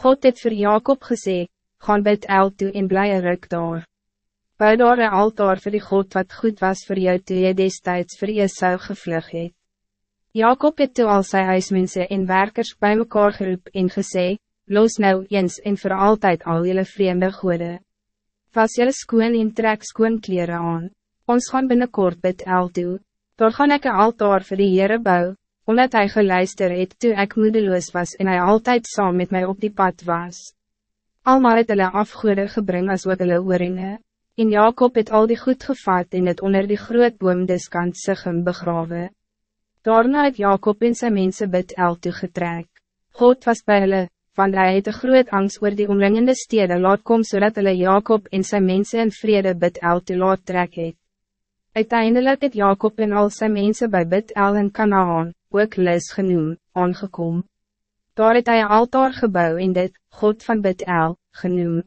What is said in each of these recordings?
God het voor Jacob gezegd, gaan bid El toe en bly een ruk daar. Bou daar een altaar voor die God wat goed was voor jou toe jy destijds voor Esau gevlug het. Jacob het toe al sy huismense en werkers bij mekaar geroep en gesê, los nou eens en voor altijd al jullie vreemde goede. Was jullie skoon en trek skoon kleren aan, ons gaan binnenkort bid El toe, daar gaan ek een altaar voor die Heere bou, omdat hij geluister het toe ek moedeloos was en hij altijd saam met mij op die pad was. Almal het hulle afgoede gebring as ook hulle oorringe, en Jacob het al die goed gevat en het onder die groot boom diskant Sigim begrawe. Daarna het Jacob en sy mense bid El toegetrek. God was bij hulle, want hij het een groot angst oor die omringende stede laat kom zodat hulle Jacob en sy mense in vrede bid El toe laat trek het. Uiteindelijk het Jacob en al sy mense bij bid El in Canaan, ook Lis genoem, aangekom. Daar het hy altaar gebouw in dit, God van bid El, genoem.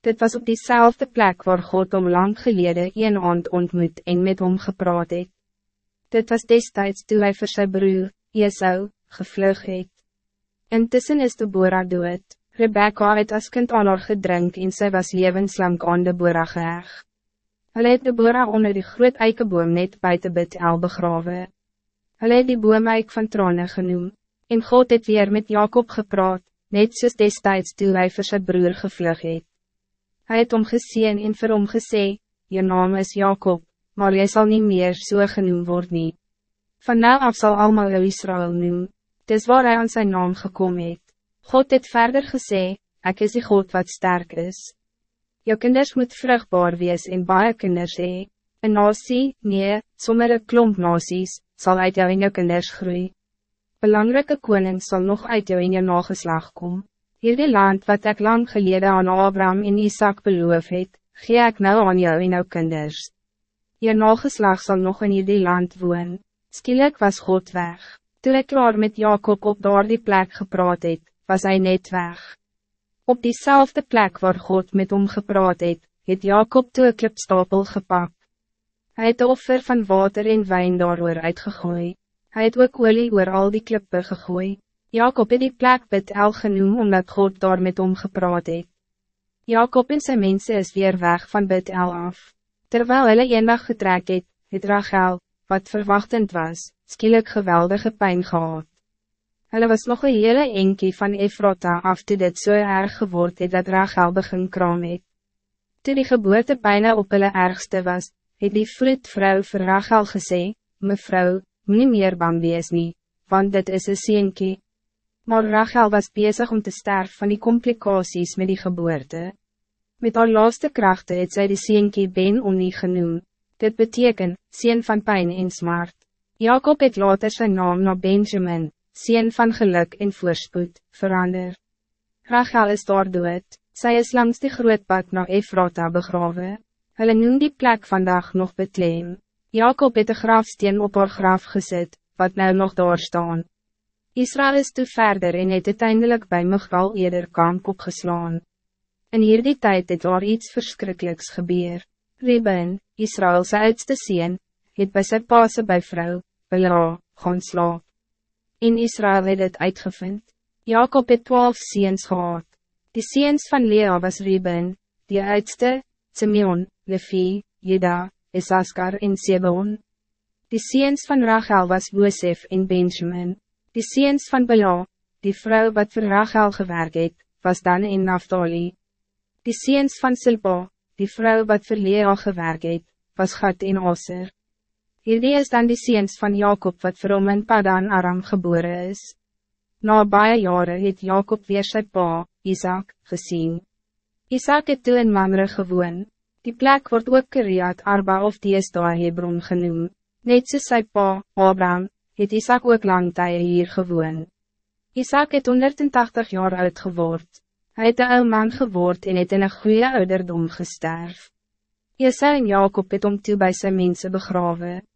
Dit was op diezelfde plek waar God om lang geleden een aand ontmoet en met hom gepraat het. Dit was destijds toe hy vir sy broer, Esau, gevlug het. Intussen is Deborah dood. Rebecca het as kind aan haar gedrink en sy was levenslang aan Deborah geheg. Hulle het Deborah onder die groot eikeboom net buiten bid El begrawe. Hulle het die boomeik van trane genoem, en God het weer met Jacob gepraat, net soos destijds toe hy vir sy broer gevlug het. Hy het omgezien en vir hom gesê, je naam is Jacob, maar jy zal niet meer so genoem word nie. Van nou af zal allemaal jou Israël noem, dis waar hy aan zijn naam gekomen het. God het verder gesê, ek is die God wat sterk is. Jou kinders moet vruchtbaar wees en baie kinders hee. Een nasie, nee, sommer een klomp nasies, zal uit jou en jou kinders groei. Belangrijke koning zal nog uit jou en jou nageslag komen. Hierdie land wat ik lang geleden aan Abraham en Isaac beloof het, gee ek nou aan jou en jou kinders. Je nageslag zal nog in hierdie land woon. Skielik was God weg. Toen ik klaar met Jacob op daar die plek gepraat het, was hij net weg. Op diezelfde plek waar God met hom gepraat het, het Jacob toe een klipstapel gepakt. Hij het offer van water en wijn daarover uitgegooid. Hij het ook olie oor al die klippe gegooid. Jacob het die plek bid El genoem omdat God daar met hom gepraat het. Jacob en zijn mensen is weer weg van bid El af. Terwijl hulle eendag getrek het, het Rachel, wat verwachtend was, skielik geweldige pijn gehad. Hulle was nog een hele enkie van Efrata af toe dit so erg geword het dat Rachel begin kraam het. Toe die geboorte bijna op hulle ergste was, het die vroedvrou vir Rachel gesê, Mevrou, nie meer bang wees nie, want dit is een sienkie. Maar Rachel was bezig om te sterven van die complicaties met die geboorte. Met haar laatste krachten het zij de sienkie Ben Onni genoem. Dit betekent, sien van pijn en smart. Jacob het later zijn naam naar Benjamin, sien van geluk en voorspoed, verander. Rachel is daar dood, sy is langs die grootpad naar Efrata begrawe. Hulle noem die plek vandaag nog betleem. Jacob het de grafsteen op haar graf gezet, wat nou nog daar staan. Israël is toe verder en het uiteindelijk bij Migdal eerder kamp opgeslaan. In hierdie tijd het daar iets verschrikkelijks gebeur. Reben, Israëls oudste sien, het bij sy paase by vrou, Bela, gaan slaap. In Israël het het uitgevind. Jacob het twaalf ziens gehad. Die ziens van Lea was Reben, die oudste, Simeon, Levi, Juda, Isaskar en Sebon. Die ziens van Rachel was Joseph en Benjamin. Die ziens van Bela, die vrouw wat voor Rachel gewerkt het, was dan in Naftali. Die ziens van Silpa, die vrouw wat vir Lea gewerk het, was Gad en Osser. Hierdie is dan die ziens van Jacob wat vir hom in Padan Aram geboren is. Na baie jare het Jacob weer sy pa, Isaac, gezien. Isaac het toe in Mamre gewoon. Die plek wordt ook Kiriat Arba of Diesda Hebron genoem. Net soos sy pa, Abraham, het Isaac ook lang tye hier gewoon. Isaac het 180 jaar oud geword. Hij het een ou man geword en het in een goede ouderdom gesterf. Jesaja en Jacob het om toe bij zijn mensen begraven.